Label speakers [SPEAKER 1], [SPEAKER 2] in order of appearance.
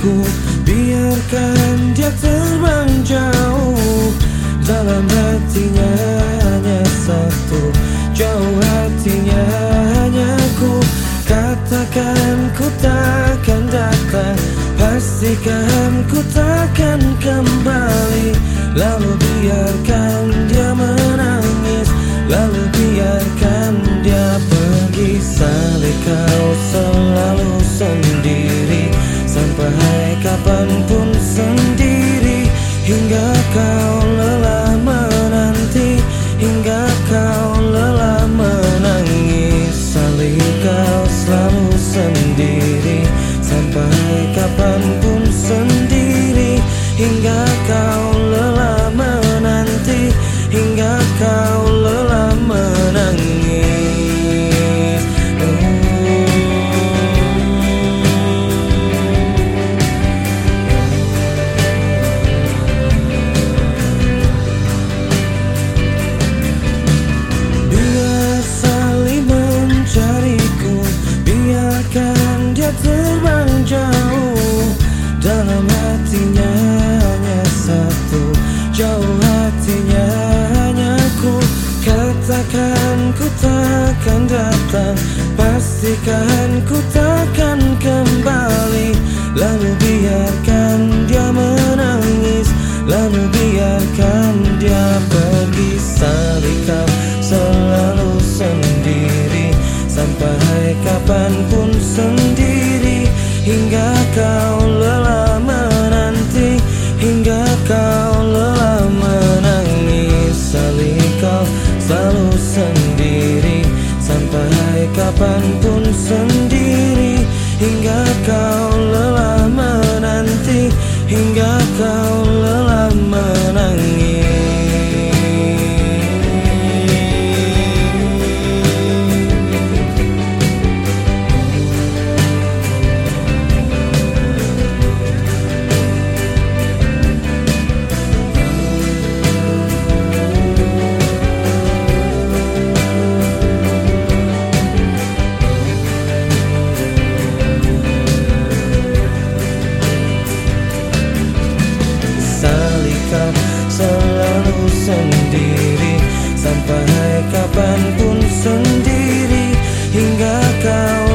[SPEAKER 1] aku Biarkan dia terbang jauh. Dalam hatinya hanya satu Jauh hatinya hanya aku Katakan ku takkan datang Pastikan ku takkan kembali. Lalu biarkan dia kau lelah menanti Hingga kau lelah menangis. Saling kau selalu sendiri Sampai kapan pun sendiri. Hingga kau lelah menanti Hingga kau chão.